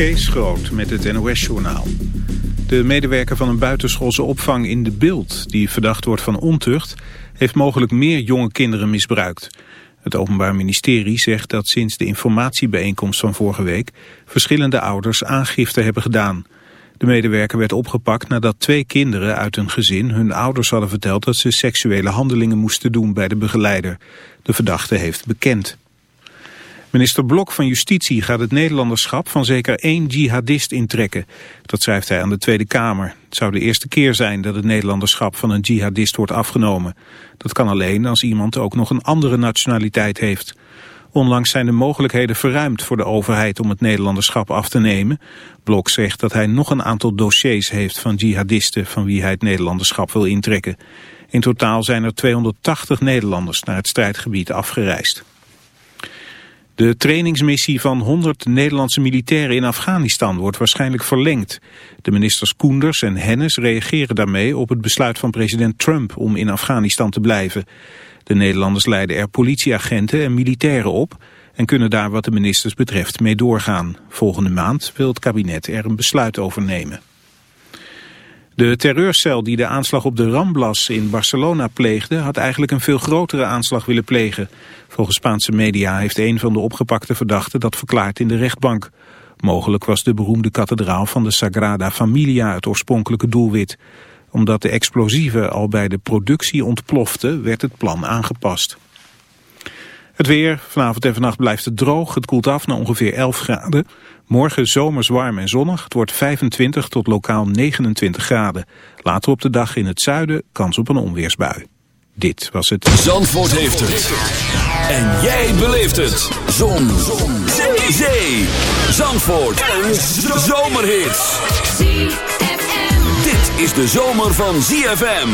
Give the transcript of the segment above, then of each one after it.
Kees Groot met het NOS-journaal. De medewerker van een buitenschoolse opvang in De Beeld... die verdacht wordt van ontucht... heeft mogelijk meer jonge kinderen misbruikt. Het Openbaar Ministerie zegt dat sinds de informatiebijeenkomst van vorige week... verschillende ouders aangifte hebben gedaan. De medewerker werd opgepakt nadat twee kinderen uit een gezin... hun ouders hadden verteld dat ze seksuele handelingen moesten doen bij de begeleider. De verdachte heeft bekend. Minister Blok van Justitie gaat het Nederlanderschap van zeker één jihadist intrekken. Dat schrijft hij aan de Tweede Kamer. Het zou de eerste keer zijn dat het Nederlanderschap van een jihadist wordt afgenomen. Dat kan alleen als iemand ook nog een andere nationaliteit heeft. Onlangs zijn de mogelijkheden verruimd voor de overheid om het Nederlanderschap af te nemen. Blok zegt dat hij nog een aantal dossiers heeft van jihadisten van wie hij het Nederlanderschap wil intrekken. In totaal zijn er 280 Nederlanders naar het strijdgebied afgereisd. De trainingsmissie van 100 Nederlandse militairen in Afghanistan wordt waarschijnlijk verlengd. De ministers Koenders en Hennis reageren daarmee op het besluit van president Trump om in Afghanistan te blijven. De Nederlanders leiden er politieagenten en militairen op en kunnen daar wat de ministers betreft mee doorgaan. Volgende maand wil het kabinet er een besluit over nemen. De terreurcel die de aanslag op de Ramblas in Barcelona pleegde... had eigenlijk een veel grotere aanslag willen plegen. Volgens Spaanse media heeft een van de opgepakte verdachten dat verklaard in de rechtbank. Mogelijk was de beroemde kathedraal van de Sagrada Familia het oorspronkelijke doelwit. Omdat de explosieven al bij de productie ontploften, werd het plan aangepast. Het weer, vanavond en vannacht blijft het droog. Het koelt af naar ongeveer 11 graden. Morgen zomers warm en zonnig. Het wordt 25 tot lokaal 29 graden. Later op de dag in het zuiden kans op een onweersbui. Dit was het... Zandvoort heeft het. En jij beleeft het. Zon. Zon. Zee. Zee. Zandvoort. Een zomerhit. Dit is de zomer van ZFM.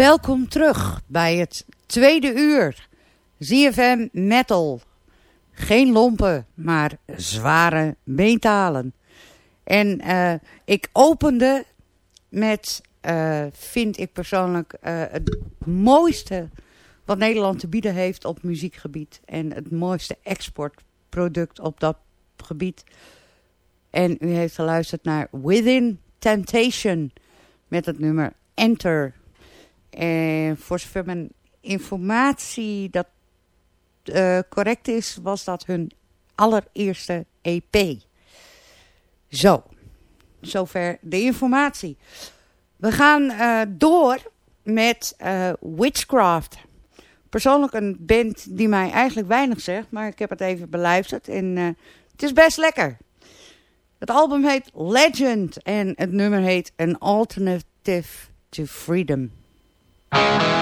Welkom terug bij het tweede uur. ZFM Metal. Geen lompen, maar zware metalen. En uh, ik opende met, uh, vind ik persoonlijk, uh, het mooiste wat Nederland te bieden heeft op muziekgebied. En het mooiste exportproduct op dat gebied. En u heeft geluisterd naar Within Temptation met het nummer Enter. En voor zover mijn informatie dat uh, correct is, was dat hun allereerste EP. Zo, zover de informatie. We gaan uh, door met uh, Witchcraft. Persoonlijk een band die mij eigenlijk weinig zegt, maar ik heb het even beluisterd en het is best lekker. Het album heet Legend en het nummer heet An Alternative to Freedom. Thank you.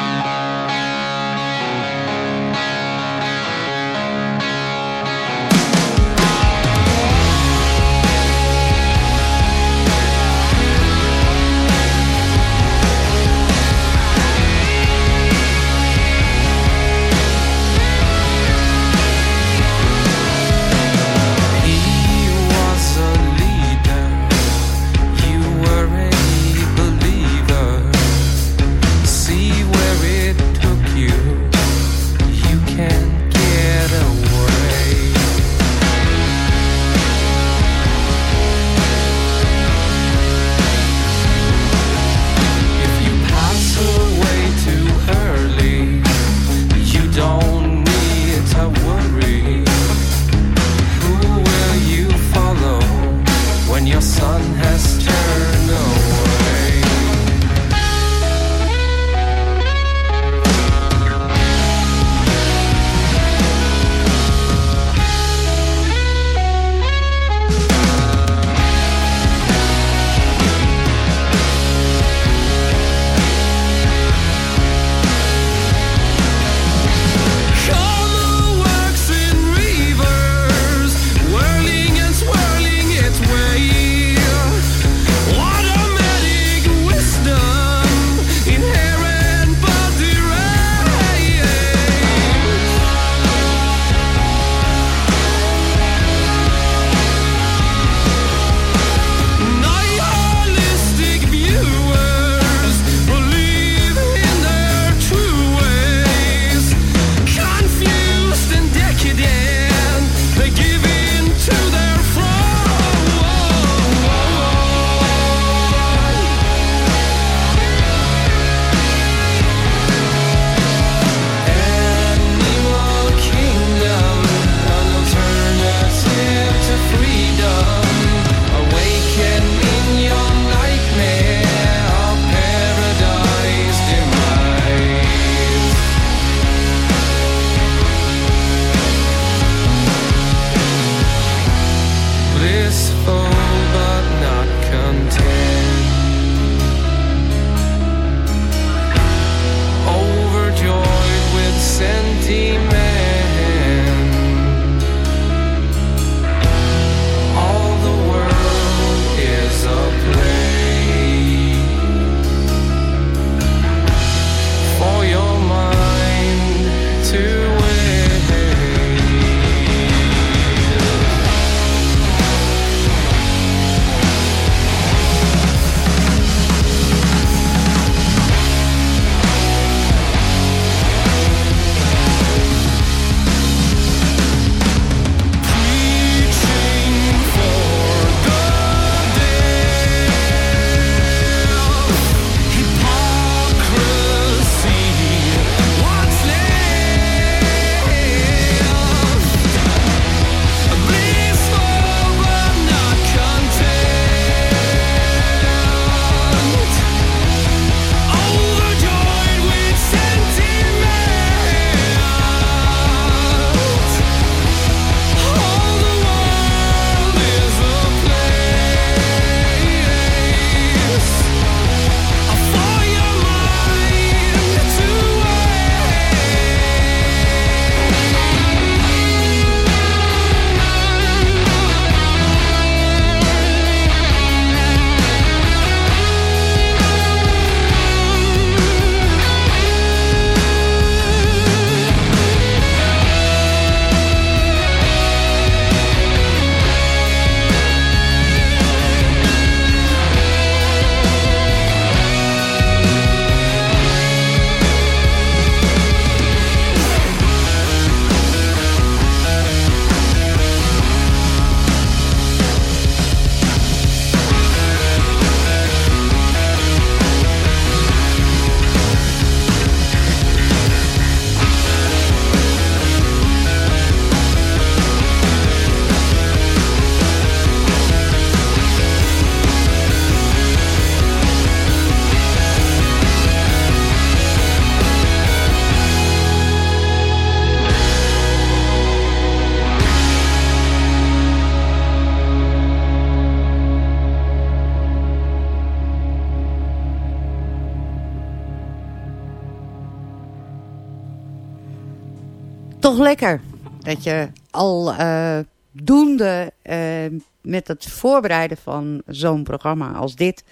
Toch lekker dat je al uh, doende uh, met het voorbereiden van zo'n programma als dit...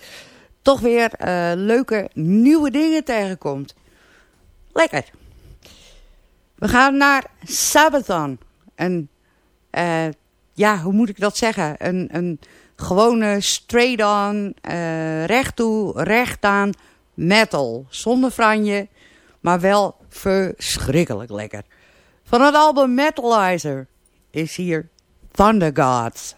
toch weer uh, leuke nieuwe dingen tegenkomt. Lekker. We gaan naar Sabaton. Een, ja, hoe moet ik dat zeggen? Een, een gewone straight-on, recht toe, recht aan metal. Zonder franje, maar wel verschrikkelijk lekker. Van het album Metalizer is hier Thunder Gods.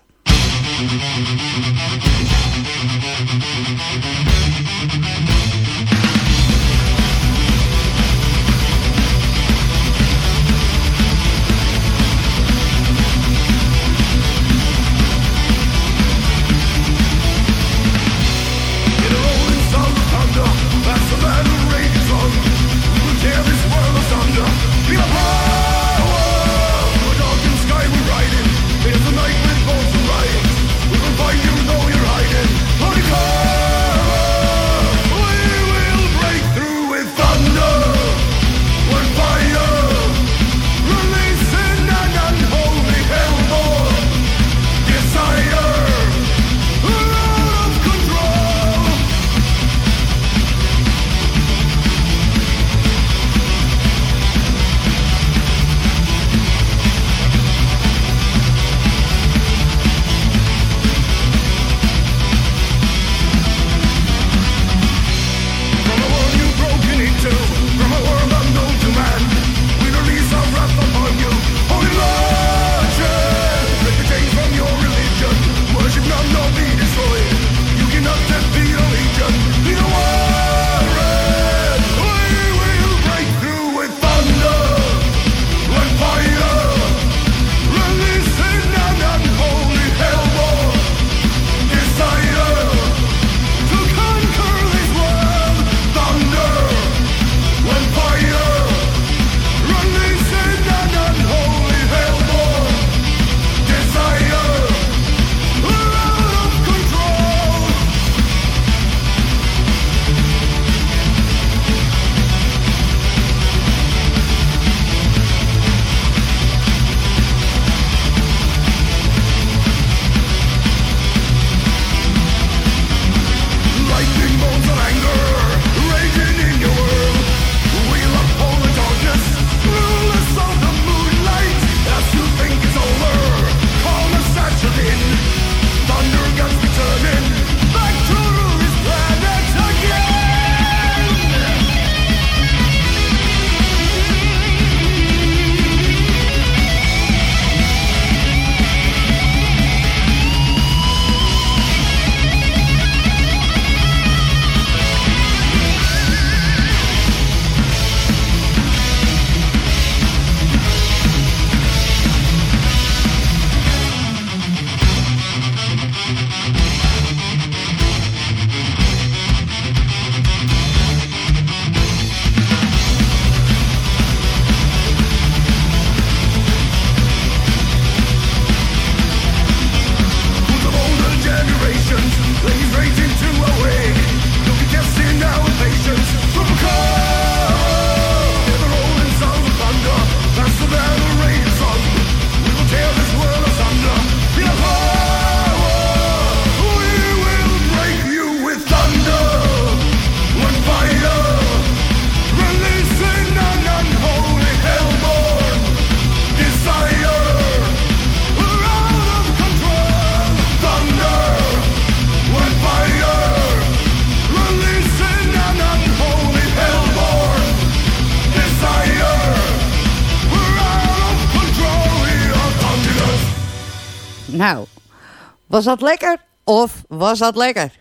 Was dat lekker of was dat lekker?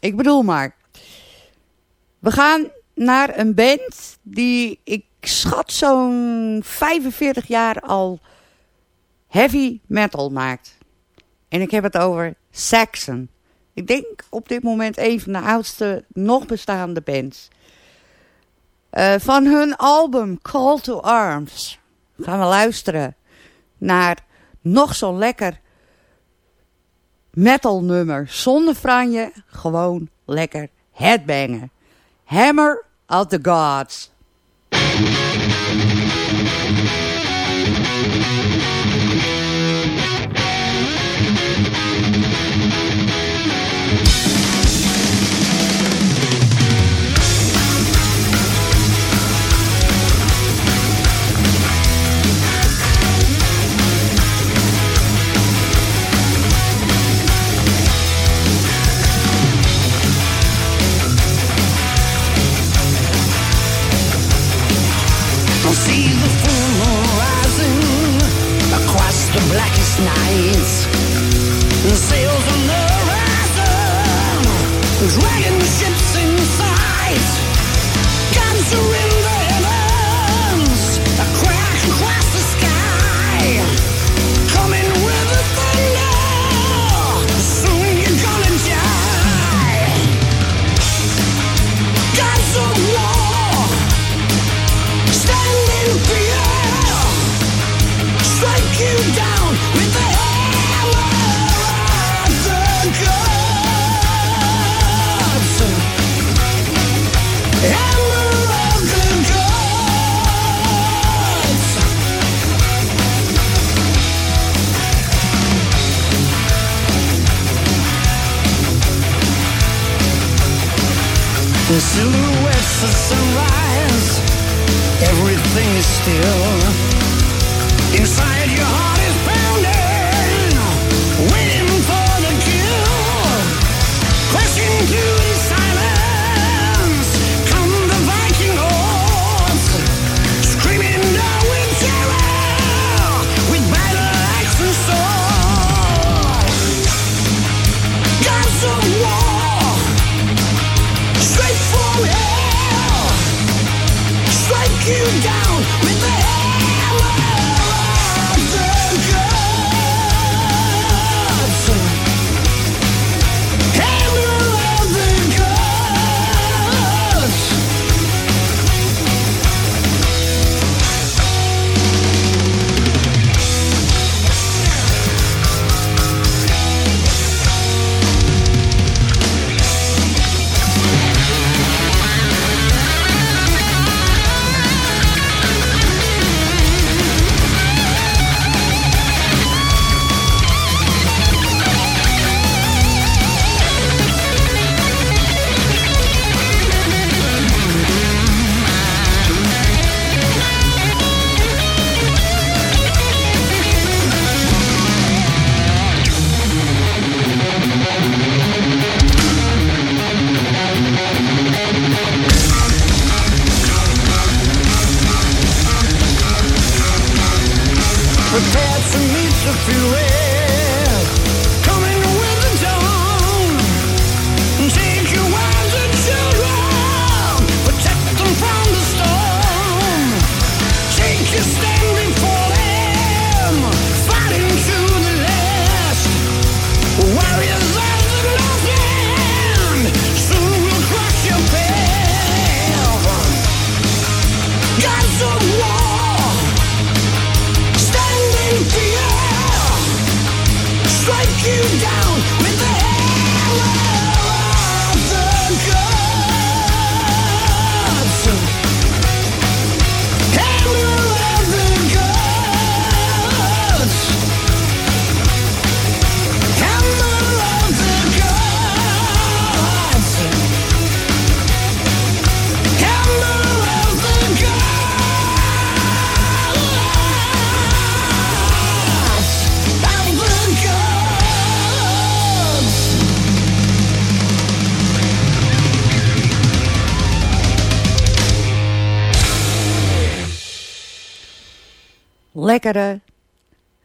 Ik bedoel maar. We gaan naar een band die ik schat zo'n 45 jaar al heavy metal maakt. En ik heb het over Saxon. Ik denk op dit moment een van de oudste nog bestaande bands. Uh, van hun album Call to Arms gaan we luisteren naar nog zo lekker metal nummer. Zonder franje, gewoon lekker headbangen. Hammer of the Gods. Nights. Sails on the horizon, dragging ships in sight. Guns are still.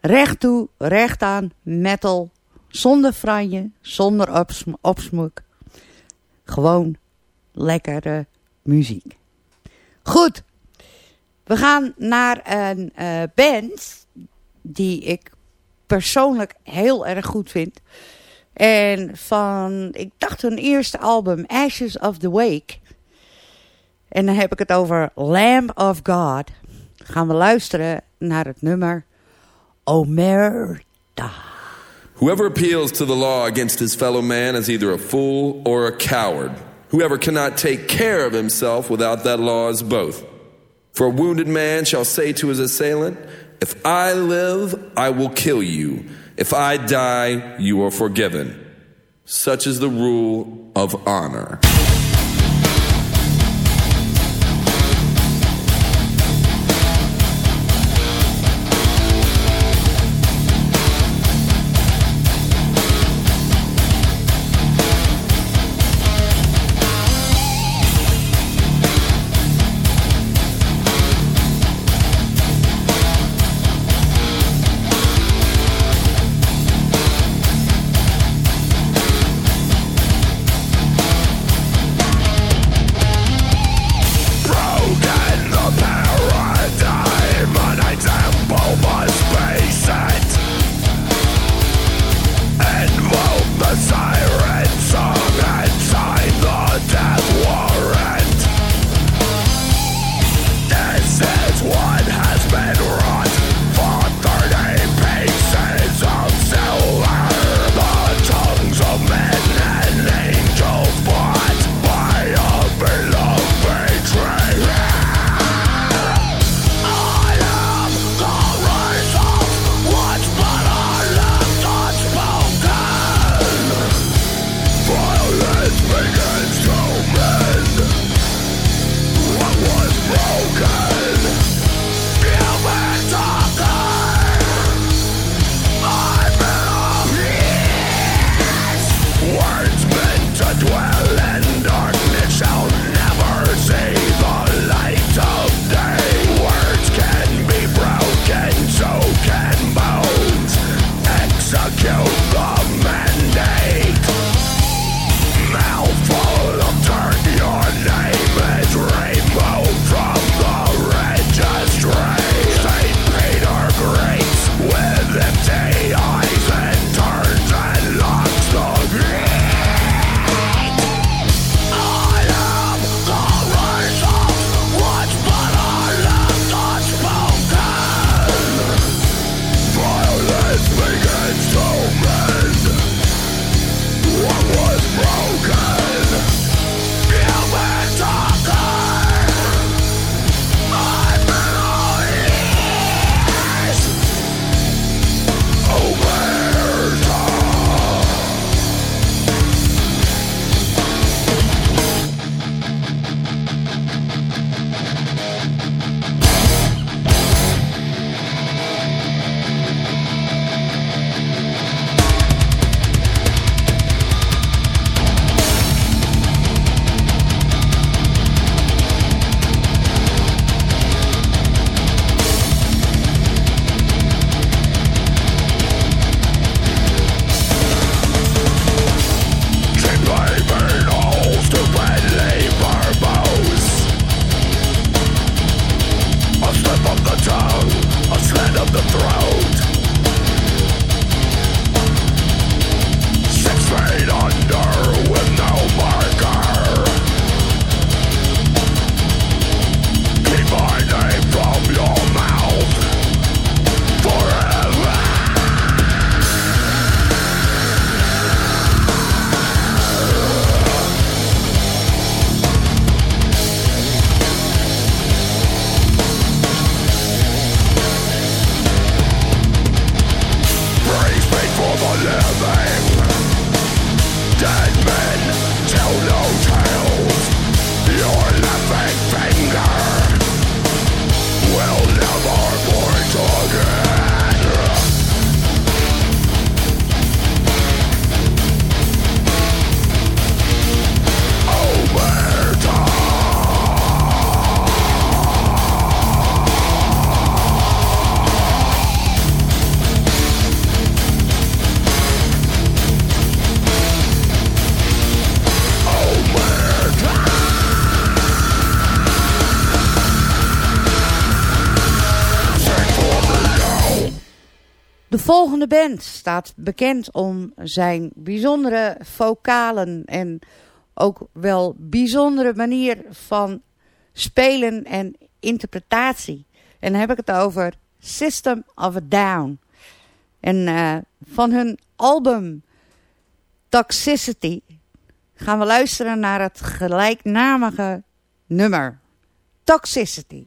Recht toe, recht aan, metal. Zonder franje, zonder opsm opsmoek. Gewoon lekkere muziek. Goed, we gaan naar een eh, band die ik persoonlijk heel erg goed vind. En van, ik dacht hun eerste album, Ashes of the Wake. En dan heb ik het over Lamb of God. Gaan we luisteren naar het nummer Omerta. Whoever appeals to the law against his fellow man is either a fool or a coward. Whoever cannot take care of himself without that law is both. For a wounded man shall say to his assailant, If I live, I will kill you. If I die, you are forgiven. Such is the rule of honor. Volgende band staat bekend om zijn bijzondere vocalen en ook wel bijzondere manier van spelen en interpretatie. En dan heb ik het over System of a Down. En eh, van hun album Toxicity gaan we luisteren naar het gelijknamige nummer. Toxicity.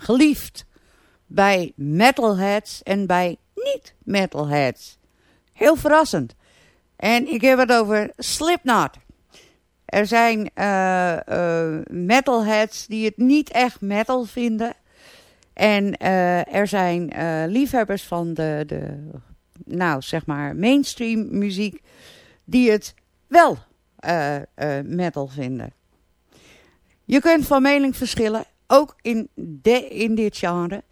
Geliefd bij metalheads en bij niet-metalheads. Heel verrassend. En ik heb het over Slipknot. Er zijn eh, metalheads die het niet echt metal vinden. En eh, er zijn liefhebbers van de, de, nou zeg maar, mainstream muziek die het wel metal vinden. Je kunt van mening verschillen, ook in, de, in dit genre.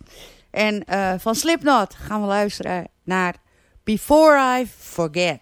En eh, van Slipknot gaan we luisteren naar Before I Forget.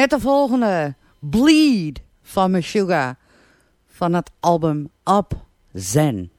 Met de volgende. Bleed van Meshuggah. Van het album Up Zen.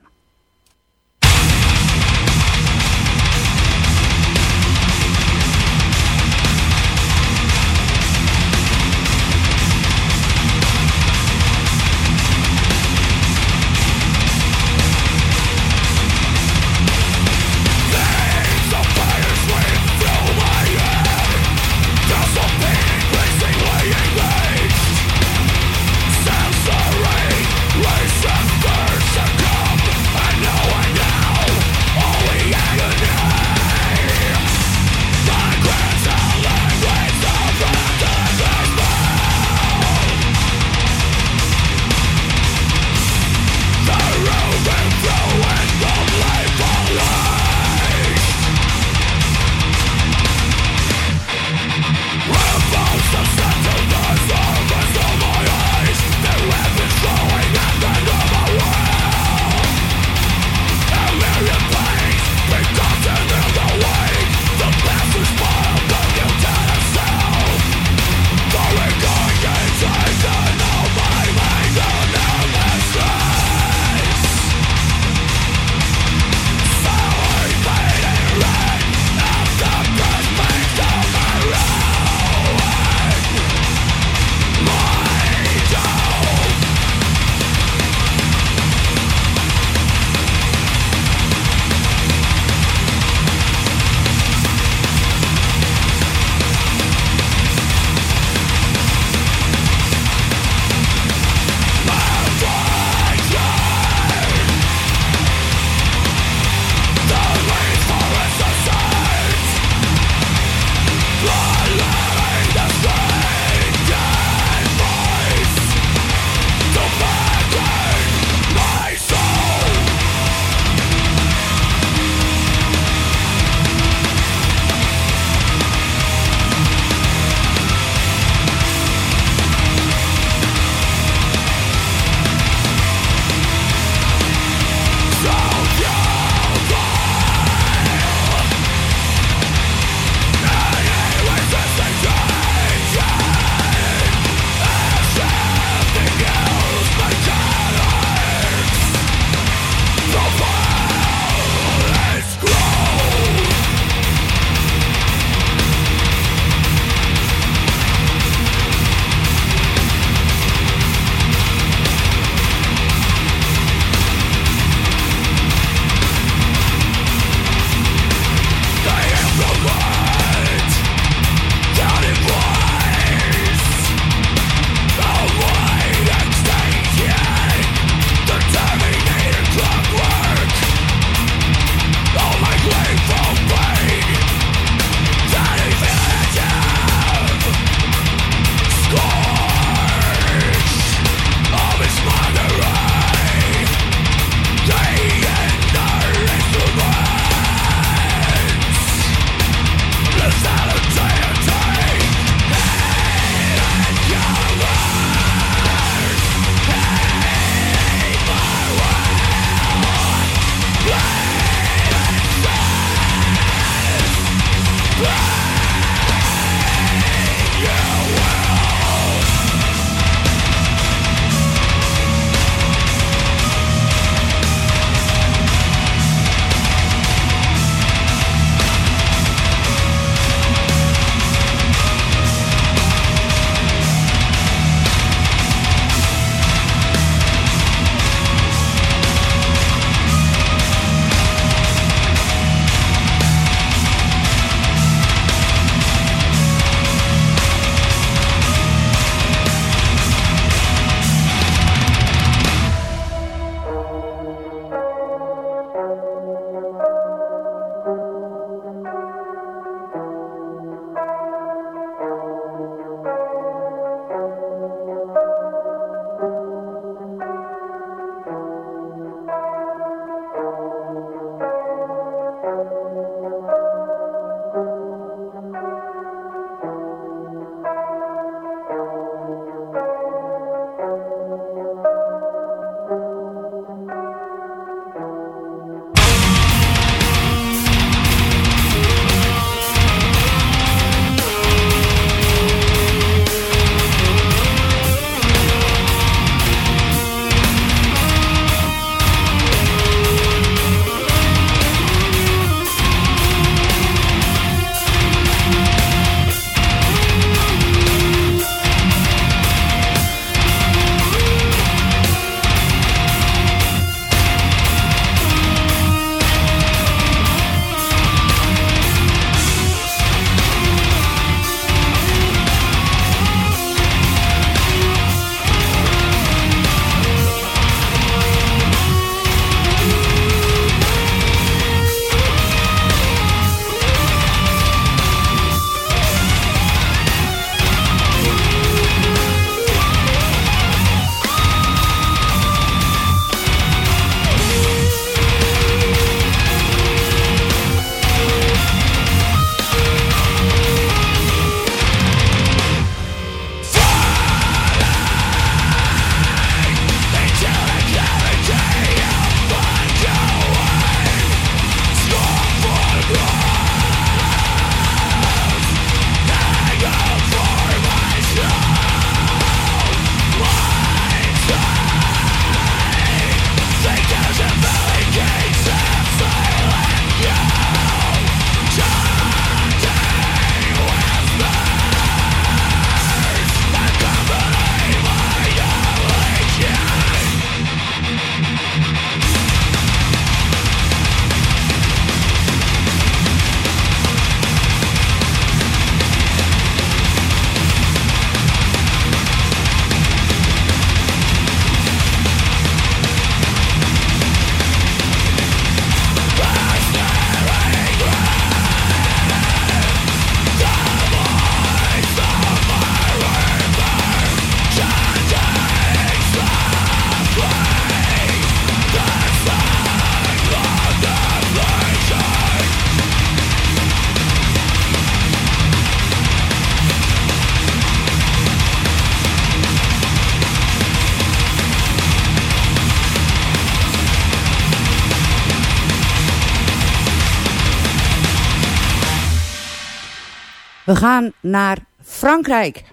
We gaan naar Frankrijk.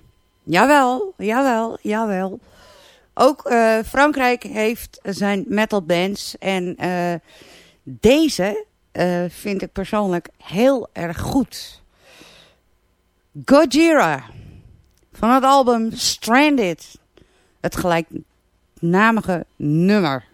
Jawel, jawel, jawel. Ook eh, Frankrijk heeft zijn metal bands. En eh, deze eh, vind ik persoonlijk heel erg goed. Gojira. Van het album Stranded. Het gelijknamige nummer.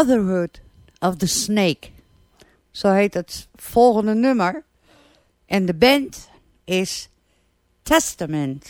Brotherhood of the Snake. Zo heet het volgende nummer. En de band is Testament.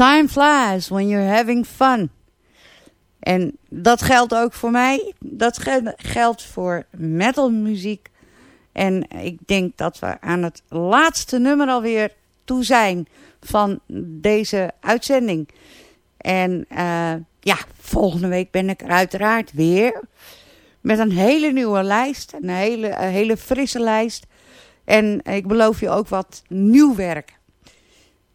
Time flies when you're having fun. En dat geldt ook voor mij. Dat gel- geldt voor metalmuziek. En ik denk dat we aan het laatste nummer alweer toe zijn van deze uitzending. En eh, ja, volgende week ben ik er uiteraard weer. Met een hele nieuwe lijst. Een hele, een hele frisse lijst. En ik beloof je ook wat nieuw werk.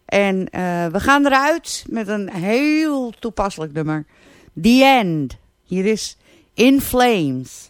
En eh, we gaan eruit met een heel toepasselijk nummer. The End. Hier is In Flames.